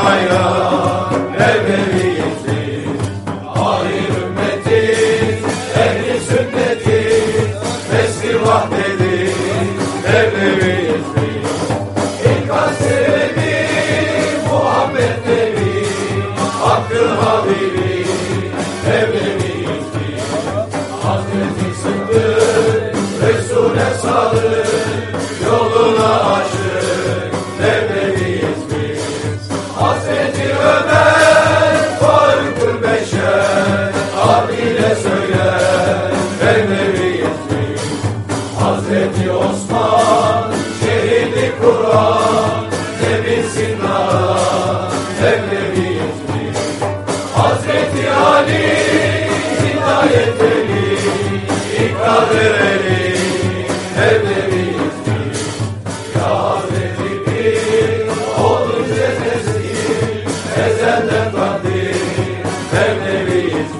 Anaya Mevlevi'siz Hayır ümmetiz Ehli sünnetiz Nesli vahdediz Mevlevi'siz İlkan Habibi Mevlevi'siz Osman şehidi Kur'an ne bilsin devlemiyiz Ali hidayet eli ikrar. Ya Hazreti bir oğlu cezesi ezenden kadir devlemiyiz biz.